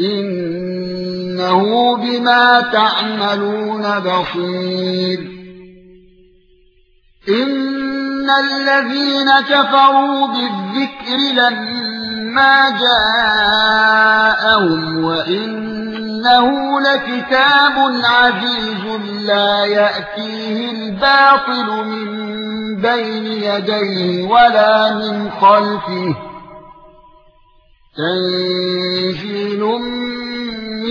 إنه بما تعملون بصير. إن الذين كفروا بالذكر لما جاءهم وإنه لكتاب عزيز لا يأتيه الباطل من بين يديه ولا من خلفه.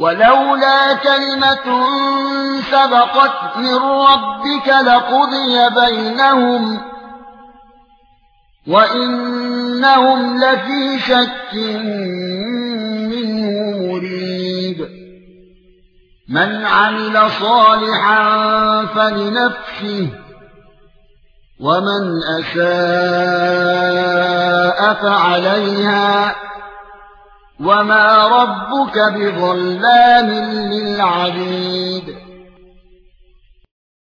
ولولا كلمة سبقت من ربك لقضي بينهم وإنهم لفي شك منه مريب. من عمل صالحا فلنفسه ومن أساء فعليها وما ربك بظلام للعبيد